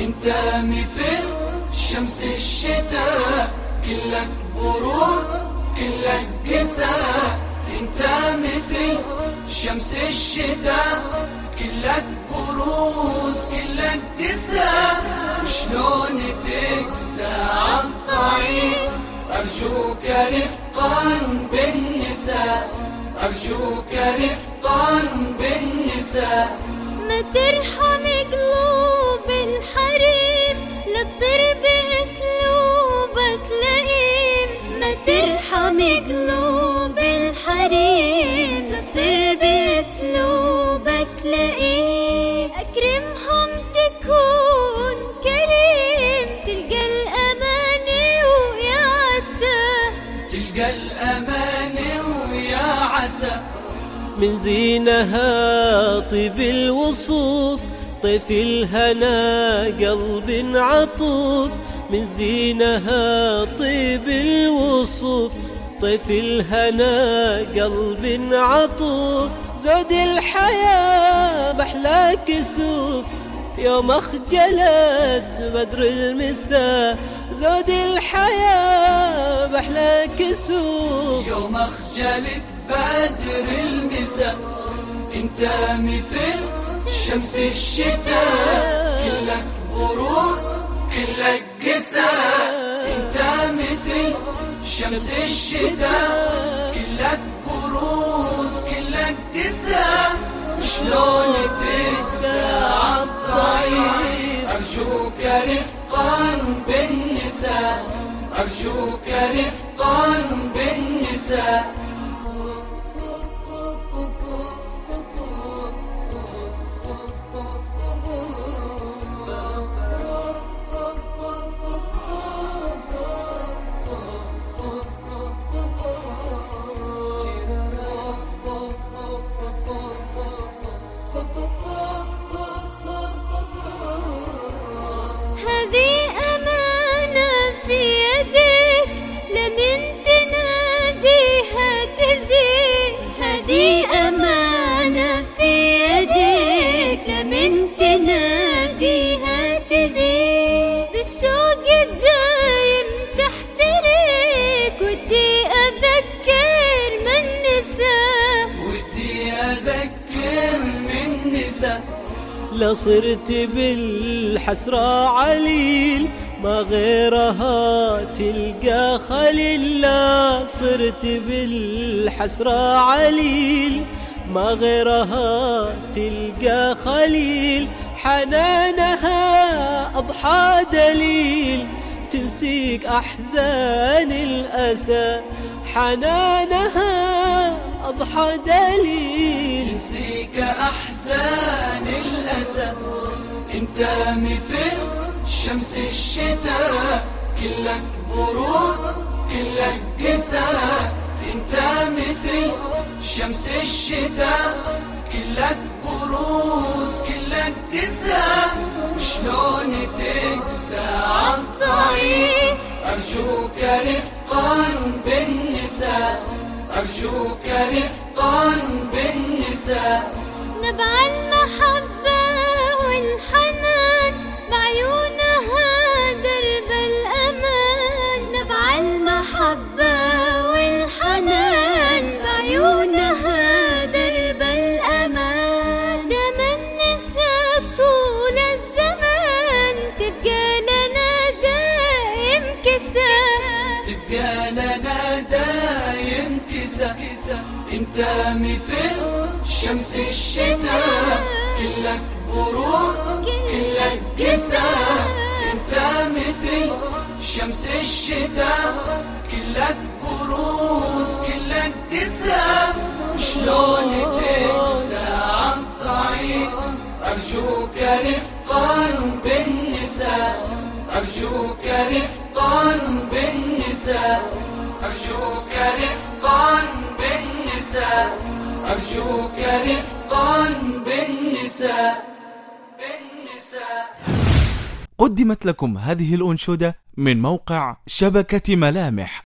انت مثل شمس الشتاء كلك برود كلك قساء انت مثل شمس الشتاء كلك برود كلك قساء شلون تكسى عالضعيف أرجوك رفقا بالنساء. أرجوك رفقا بالنساء. ما ترحم بأسلوبك لئيم أكرمهم تكون كريم. تلقى الأماني ويا عسى. تلقى الأماني ويا عسى. من زينها طيب الوصوف طيف الهنا قلب عطوف. من زينها طيب الوصوف طيف الهنا قلب عطوف. زود الحياة بحلى كسوف يوم أخجلت بدر المساء زود الحياة بحلى كسوف يوم أخجلت بدر المساء انت مثل شمس الشتاء. شمس الشتاء كلك برود كلك قساء شلون تكسى عالضعيف أرجوك رفقا بالنساء أرجوك رفقا بالنساء. بالشوق الدايم تحترك ودي أذكر من نساه. ودي أذكر من نساء لصرت بالحسرة عليل ما غيرها تلقى خليل. لا صرت بالحسرة عليل ما غيرها تلقى خليل. حنانها أضحى تنسيك أحزان الأسى حنانها أضحى دليل. تنسيك أحزان الاسى أنت مثل شمس الشتاء. كلك برود كلك قساء أنت مثل شمس الشتاء. كلك برود كلك قساء ارجوك رفقا بالنساء. نبع المحبة والحنان بعيونها درب الأمان. نبع المحبة أنت مثل شمس الشتاء كلك برود كلك قساء أنت مثل شمس الشتاء كلك برود كلك قساء شلون تكسى عالضعيف أرجوك رفقا بالنساء أرجوك رفقا بالنساء أرجوك رفقا بالنساء أرجوك رفقا بالنساء بالنساء. قدمت لكم هذه الأنشودة من موقع شبكة ملامح.